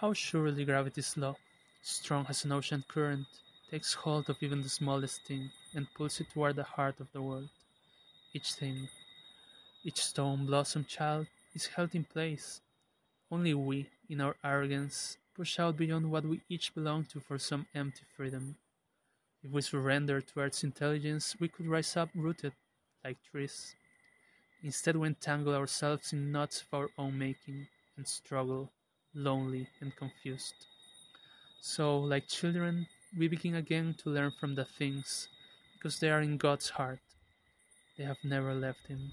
How surely gravity's law, strong as an ocean current, takes hold of even the smallest thing and pulls it toward the heart of the world. Each thing, each stone blossom child is held in place. Only we, in our arrogance, push out beyond what we each belong to for some empty freedom. If we surrender to Earth's intelligence, we could rise up rooted, like trees. Instead, we entangle ourselves in knots of our own making and struggle, lonely and confused. So, like children, we begin again to learn from the things because they are in God's heart. They have never left Him.